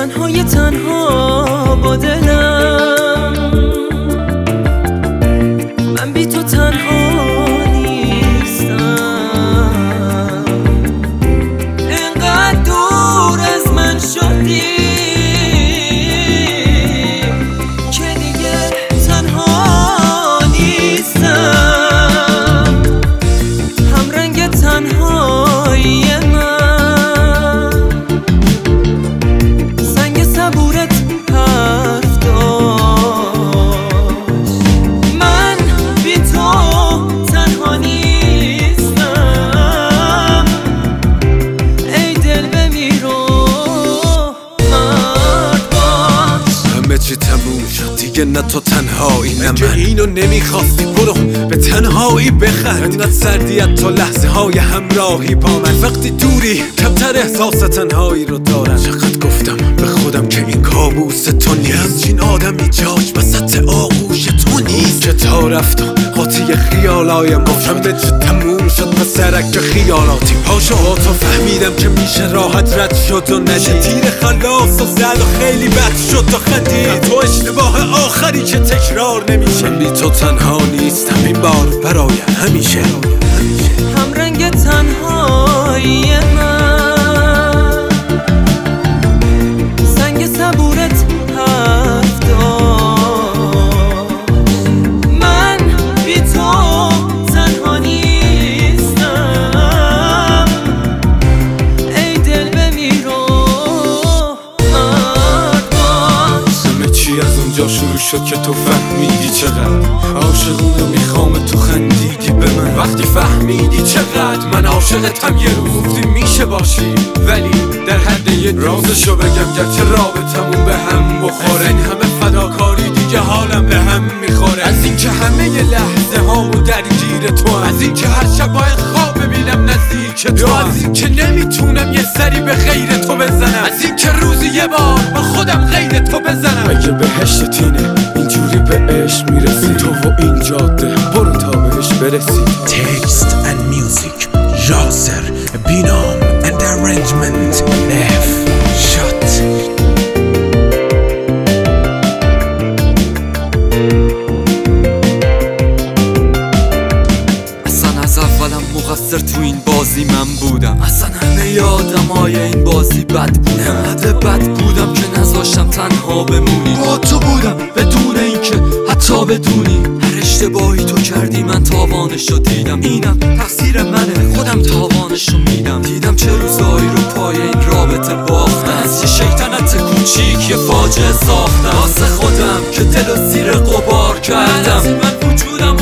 تنهای تنها با دلم. دیگه نه تو تنهایی نه من. اینو نمی‌خواستی برو. به تنهایی بخند انقدر سردیت تا لحظه های همراهی با من. وقتی دوری کمتر احساس تنهایی رو دارم. چقدر گفتم به خودم که این کابوس تو نیست. این آدمی جاش وسط آغوش تو نیست. که تا رفت خیالای ما همه چی تموم شد و سرک خیالاتی. پاشو تو فهمیدم که میشه راحت رد شد و نشه تیر خلاص و زد و خیلی بد شد تا خندید. تو اشتباه آخری که تکرار نمیشه. من بی تو تنها نیستم. این بار برای همیشه. هم رنگ تنهایی شروع شد که تو فهمیدی چقدر. عاشقونه می‌خوام تو خندیدی به من. وقتی فهمیدی چقدر من عاشقتم یه روز گفتی میشه باشی. ولی در حد یه رازشو بگم گرچه رابطمون به هم بخوره. این همه فداکاری دیگه حالم به هم می‌خوره. از اینکه همه ی لحظه هامو درگیر تو هم. از اینکه هر شب باید خواب ببینم نزدیک تو هم. از اینکه نمی‌تونم یه سری به غیر تو بزنم. از اینکه روزی یه بار با خودم غیر تو بزنم. اگه بهشت تینه اینجوری به عشق می‌رسی. تو و این جاده. برو تا بهش برسی. Text and music. Yasser Binom and arrangement. F Shot. اصلا از اولم مقصر تو این بازی من بودم. یادم های این بازی بد بودم انقدر بد بودم که نذاشتم تنها بمونی. با تو بودم بدون اینکه حتی بدونی. هر اشتباهی تو کردی من تاوانش رو دیدم. اینم تقصیر منه خودم تاوانش رو میدم. دیدم چه روزایی رو پای این رابطه باختم از یه شیطنت کوچیک یه فاجعه ساختم واسه خودم که دل و زیر قبار کردم. من وجودم